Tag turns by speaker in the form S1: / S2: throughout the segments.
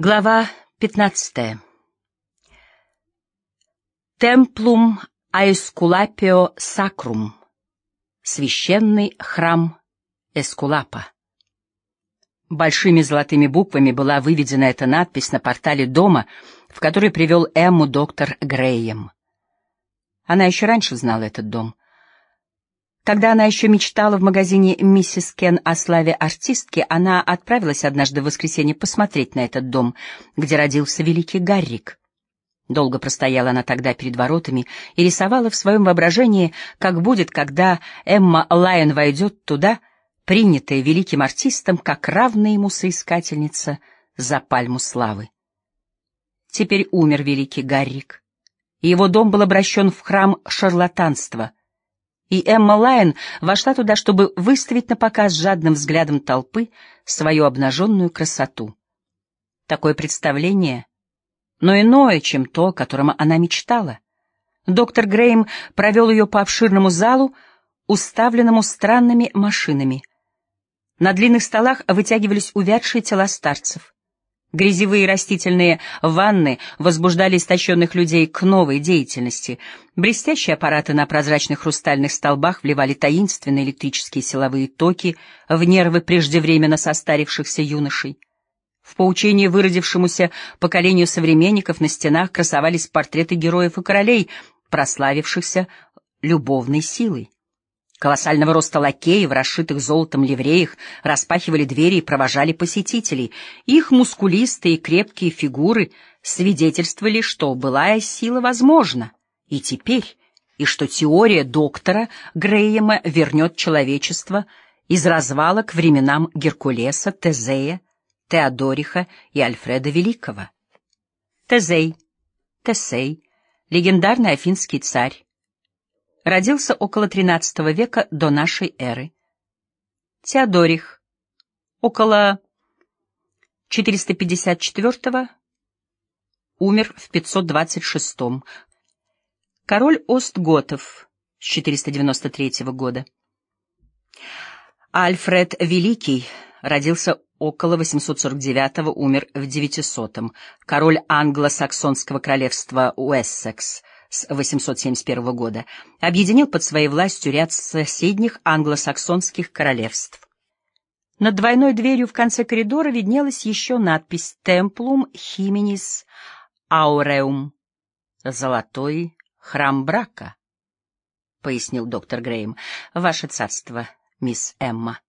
S1: Глава 15. Темплум Аэскулапио Сакрум. Священный храм Эскулапа. Большими золотыми буквами была выведена эта надпись на портале дома, в который привел Эмму доктор Грейем. Она еще раньше знала этот дом. Когда она еще мечтала в магазине «Миссис Кен» о славе артистки, она отправилась однажды в воскресенье посмотреть на этот дом, где родился великий Гаррик. Долго простояла она тогда перед воротами и рисовала в своем воображении, как будет, когда Эмма Лайон войдет туда, принятая великим артистом, как равная ему соискательница за пальму славы. Теперь умер великий Гаррик, и его дом был обращен в храм шарлатанства — и Эмма Лайн вошла туда, чтобы выставить на показ жадным взглядом толпы свою обнаженную красоту. Такое представление, но иное, чем то, о котором она мечтала. Доктор Грейм провел ее по обширному залу, уставленному странными машинами. На длинных столах вытягивались увядшие тела старцев. Грязевые растительные ванны возбуждали истощенных людей к новой деятельности. Блестящие аппараты на прозрачных хрустальных столбах вливали таинственные электрические силовые токи в нервы преждевременно состарившихся юношей. В поучении выродившемуся поколению современников на стенах красовались портреты героев и королей, прославившихся любовной силой. Колоссального роста лакеи в расшитых золотом ливреях распахивали двери и провожали посетителей. Их мускулистые крепкие фигуры свидетельствовали, что былая сила возможна. И теперь, и что теория доктора Грейема вернет человечество из развала к временам Геркулеса, Тезея, Теодориха и Альфреда Великого. Тезей, Тесей, легендарный афинский царь, родился около XIII века до нашей эры. Теодорих, около 454 умер в 526 -м. Король Остготов с 493 года. Альфред Великий родился около 849 умер в 900 -м. Король англосаксонского королевства Уэссекс — с 871 года, объединил под своей властью ряд соседних англосаксонских королевств. Над двойной дверью в конце коридора виднелась еще надпись «Темплум Хименис Ауреум» — «Золотой храм брака», — пояснил доктор Грейм. «Ваше царство, мисс Эмма.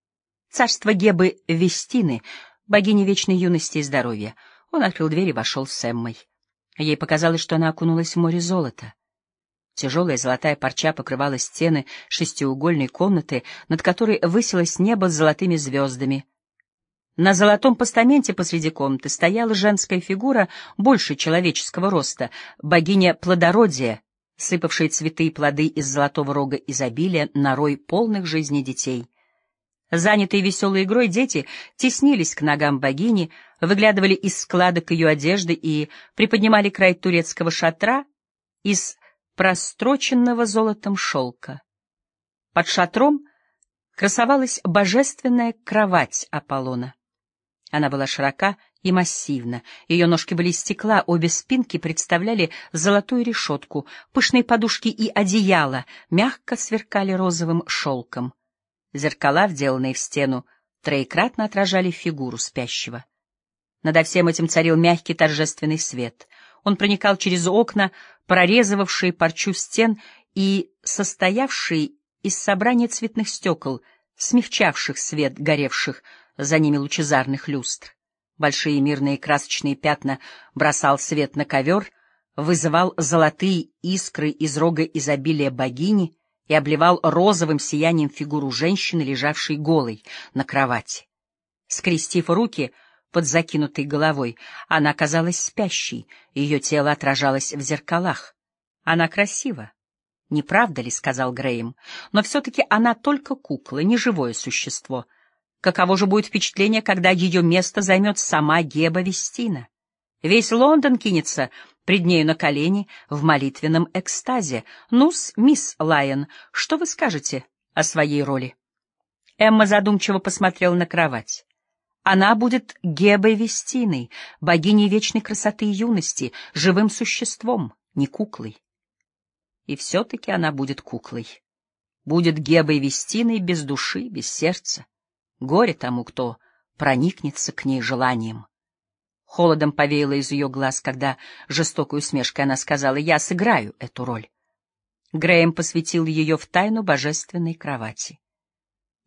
S1: Царство Гебы Вестины, богини вечной юности и здоровья». Он открыл дверь и вошел с Эммой. Ей показалось, что она окунулась в море золота. Тяжелая золотая парча покрывала стены шестиугольной комнаты, над которой высилось небо с золотыми звездами. На золотом постаменте посреди комнаты стояла женская фигура больше человеческого роста, богиня плодородия, сыпавшая цветы и плоды из золотого рога изобилия на рой полных жизни детей — Занятые веселой игрой дети теснились к ногам богини, выглядывали из складок ее одежды и приподнимали край турецкого шатра из простроченного золотом шелка. Под шатром красовалась божественная кровать Аполлона. Она была широка и массивна, ее ножки были из стекла, обе спинки представляли золотую решетку, пышные подушки и одеяло мягко сверкали розовым шелком. Зеркала, вделанные в стену, троекратно отражали фигуру спящего. Надо всем этим царил мягкий торжественный свет. Он проникал через окна, прорезывавшие парчу стен и состоявшие из собрания цветных стекол, смягчавших свет горевших за ними лучезарных люстр. Большие мирные красочные пятна бросал свет на ковер, вызывал золотые искры из рога изобилия богини — и обливал розовым сиянием фигуру женщины, лежавшей голой на кровати. Скрестив руки под закинутой головой, она казалась спящей, ее тело отражалось в зеркалах. Она красива. «Не правда ли?» — сказал Грейм. «Но все-таки она только кукла, не живое существо. Каково же будет впечатление, когда ее место займет сама Геба Вестина? Весь Лондон кинется пред нею на колени в молитвенном экстазе. «Ну-с, мисс Лайон, что вы скажете о своей роли?» Эмма задумчиво посмотрела на кровать. Она будет Гебой Вестиной, богиней вечной красоты и юности, живым существом, не куклой. И все-таки она будет куклой. Будет Гебой Вестиной без души, без сердца. Горе тому, кто проникнется к ней желанием. Холодом повеяло из ее глаз, когда жестокой усмешкой она сказала «Я сыграю эту роль». Грэем посвятил ее в тайну божественной кровати.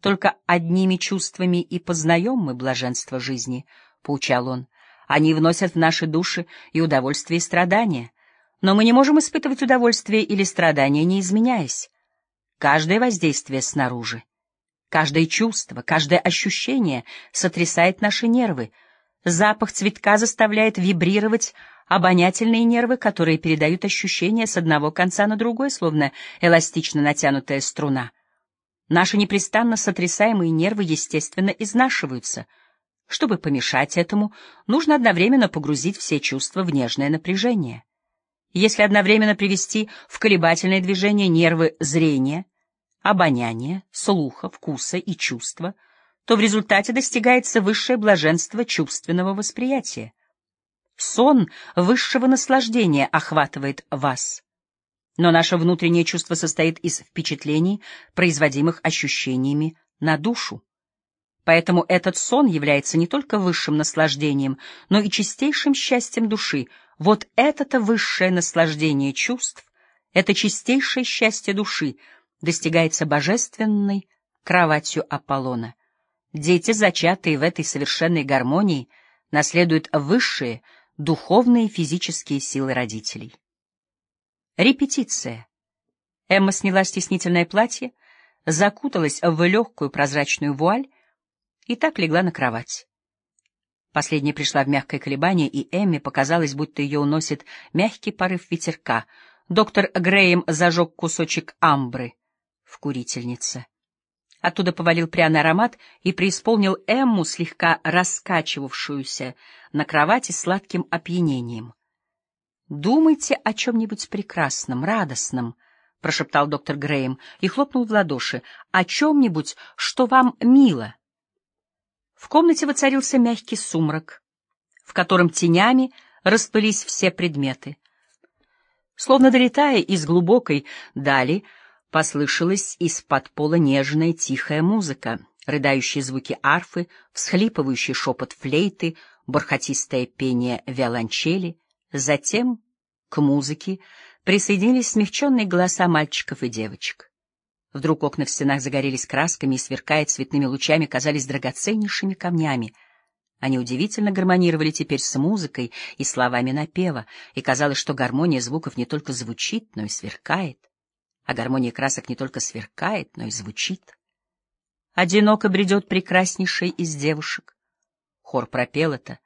S1: «Только одними чувствами и познаем мы блаженство жизни», — поучал он. «Они вносят в наши души и удовольствие, и страдания. Но мы не можем испытывать удовольствие или страдания, не изменяясь. Каждое воздействие снаружи, каждое чувство, каждое ощущение сотрясает наши нервы, Запах цветка заставляет вибрировать обонятельные нервы, которые передают ощущения с одного конца на другой, словно эластично натянутая струна. Наши непрестанно сотрясаемые нервы, естественно, изнашиваются. Чтобы помешать этому, нужно одновременно погрузить все чувства в нежное напряжение. Если одновременно привести в колебательное движение нервы зрения, обоняния, слуха, вкуса и чувства — то в результате достигается высшее блаженство чувственного восприятия. Сон высшего наслаждения охватывает вас. Но наше внутреннее чувство состоит из впечатлений, производимых ощущениями на душу. Поэтому этот сон является не только высшим наслаждением, но и чистейшим счастьем души. Вот это-то высшее наслаждение чувств, это чистейшее счастье души достигается божественной кроватью Аполлона. Дети, зачатые в этой совершенной гармонии, наследуют высшие духовные и физические силы родителей. Репетиция. Эмма сняла стеснительное платье, закуталась в легкую прозрачную вуаль и так легла на кровать. Последняя пришла в мягкое колебание, и Эмме показалось, будто ее уносит мягкий порыв ветерка. Доктор Грейм зажег кусочек амбры в курительнице. Оттуда повалил пряный аромат и преисполнил Эмму, слегка раскачивавшуюся на кровати сладким опьянением. «Думайте о чем-нибудь прекрасном, радостном», — прошептал доктор Грейм и хлопнул в ладоши, — «о чем-нибудь, что вам мило». В комнате воцарился мягкий сумрак, в котором тенями расплылись все предметы. Словно долетая из глубокой дали, — Послышалась из-под пола нежная тихая музыка, рыдающие звуки арфы, всхлипывающий шепот флейты, бархатистое пение виолончели. Затем к музыке присоединились смягченные голоса мальчиков и девочек. Вдруг окна в стенах загорелись красками и, сверкая цветными лучами, казались драгоценнейшими камнями. Они удивительно гармонировали теперь с музыкой и словами напева, и казалось, что гармония звуков не только звучит, но и сверкает а гармония красок не только сверкает, но и звучит. Одиноко бредет прекраснейшая из девушек. Хор пропел это.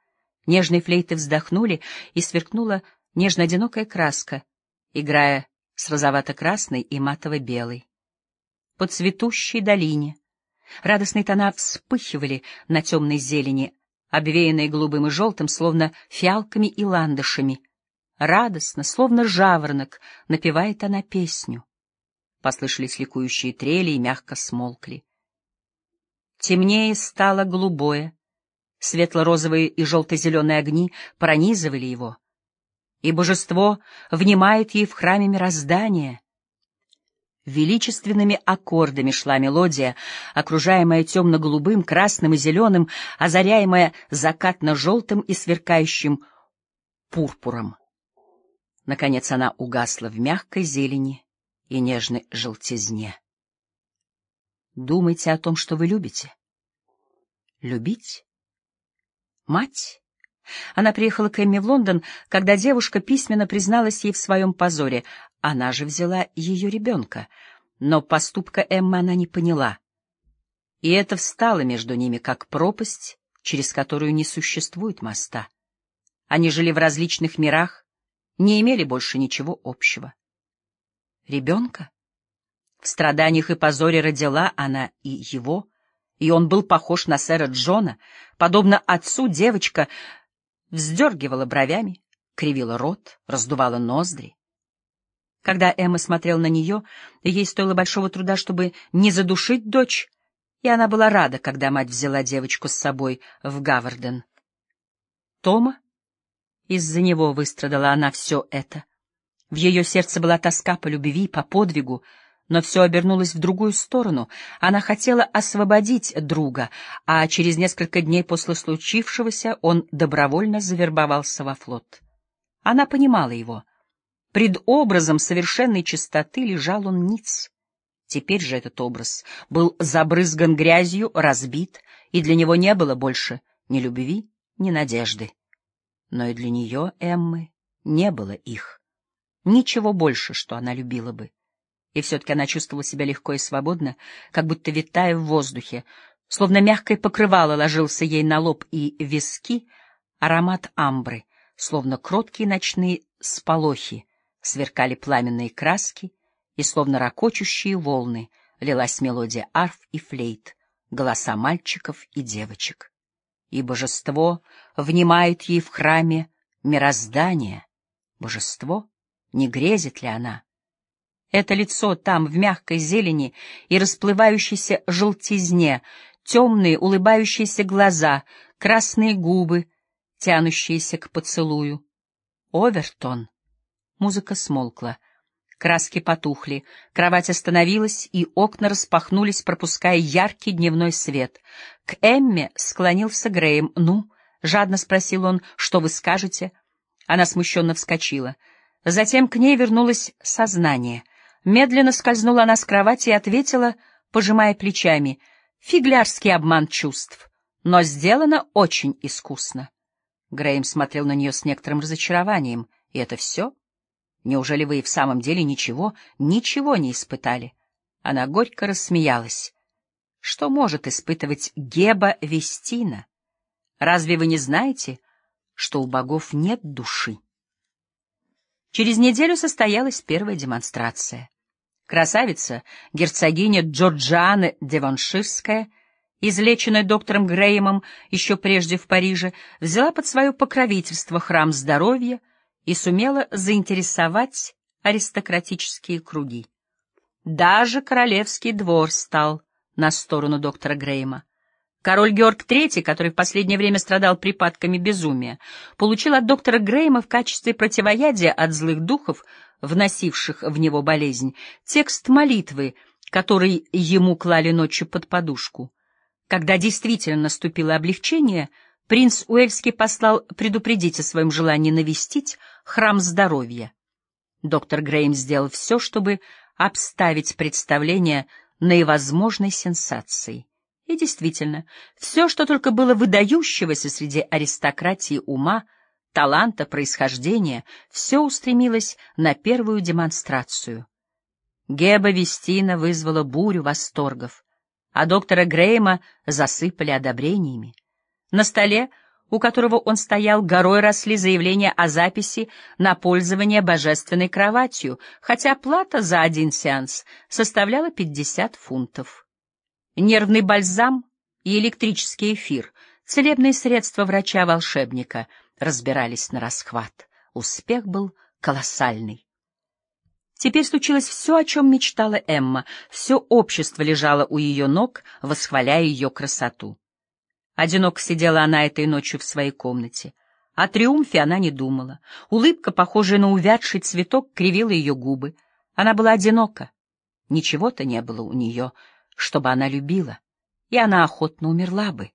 S1: Нежные флейты вздохнули, и сверкнула нежно-одинокая краска, играя с розовато-красной и матово-белой. По цветущей долине радостные тона вспыхивали на темной зелени, обвеянные голубым и желтым, словно фиалками и ландышами. Радостно, словно жаворонок, напевает она песню. Послышались ликующие трели и мягко смолкли. Темнее стало голубое, светло-розовые и желто-зеленые огни пронизывали его, и божество внимает ей в храме мироздания. Величественными аккордами шла мелодия, окружаемая темно-голубым, красным и зеленым, озаряемая закатно-желтым и сверкающим пурпуром. Наконец она угасла в мягкой зелени и нежной желтизне. Думайте о том, что вы любите. Любить? Мать? Она приехала к Эмми в Лондон, когда девушка письменно призналась ей в своем позоре. Она же взяла ее ребенка. Но поступка Эммы она не поняла. И это встало между ними, как пропасть, через которую не существует моста. Они жили в различных мирах, не имели больше ничего общего. Ребенка? В страданиях и позоре родила она и его, и он был похож на сэра Джона. Подобно отцу девочка вздергивала бровями, кривила рот, раздувала ноздри. Когда Эмма смотрела на нее, ей стоило большого труда, чтобы не задушить дочь и она была рада, когда мать взяла девочку с собой в Гаварден. Тома? Из-за него выстрадала она все это. В ее сердце была тоска по любви, по подвигу, но все обернулось в другую сторону. Она хотела освободить друга, а через несколько дней после случившегося он добровольно завербовался во флот. Она понимала его. Пред образом совершенной чистоты лежал он ниц. Теперь же этот образ был забрызган грязью, разбит, и для него не было больше ни любви, ни надежды. Но и для нее, Эммы, не было их. Ничего больше, что она любила бы. И все-таки она чувствовала себя легко и свободно, как будто витая в воздухе, словно мягкое покрывало ложился ей на лоб и виски аромат амбры, словно кроткие ночные сполохи, сверкали пламенные краски, и словно ракочущие волны лилась мелодия арф и флейт, голоса мальчиков и девочек. И божество внимает ей в храме мироздания. Божество, не грезит ли она? Это лицо там, в мягкой зелени и расплывающейся желтизне, темные улыбающиеся глаза, красные губы, тянущиеся к поцелую. Овертон. Музыка смолкла. Краски потухли, кровать остановилась, и окна распахнулись, пропуская яркий дневной свет. К Эмме склонился Греем. «Ну?» — жадно спросил он. «Что вы скажете?» Она смущенно вскочила. Затем к ней вернулось сознание. Медленно скользнула она с кровати и ответила, пожимая плечами, «Фиглярский обман чувств, но сделано очень искусно». Грейм смотрел на нее с некоторым разочарованием. «И это все?» Неужели вы и в самом деле ничего, ничего не испытали? Она горько рассмеялась. Что может испытывать Геба Вестина? Разве вы не знаете, что у богов нет души? Через неделю состоялась первая демонстрация. Красавица, герцогиня Джорджиана Деванширская, излеченная доктором Греймом еще прежде в Париже, взяла под свое покровительство храм здоровья — и сумела заинтересовать аристократические круги. Даже королевский двор стал на сторону доктора Грейма. Король Георг III, который в последнее время страдал припадками безумия, получил от доктора Грейма в качестве противоядия от злых духов, вносивших в него болезнь, текст молитвы, который ему клали ночью под подушку. Когда действительно наступило облегчение — принц Уэльский послал предупредить о своем желании навестить храм здоровья. Доктор Грейм сделал все, чтобы обставить представление наивозможной сенсацией. И действительно, все, что только было выдающегося среди аристократии ума, таланта, происхождения, все устремилось на первую демонстрацию. Геба Вестина вызвала бурю восторгов, а доктора Грейма засыпали одобрениями. На столе, у которого он стоял, горой росли заявления о записи на пользование божественной кроватью, хотя плата за один сеанс составляла 50 фунтов. Нервный бальзам и электрический эфир, целебные средства врача-волшебника, разбирались на расхват. Успех был колоссальный. Теперь случилось все, о чем мечтала Эмма. Все общество лежало у ее ног, восхваляя ее красоту. Одиноко сидела она этой ночью в своей комнате. О триумфе она не думала. Улыбка, похожая на увядший цветок, кривила ее губы. Она была одинока. Ничего-то не было у нее, чтобы она любила, и она охотно умерла бы.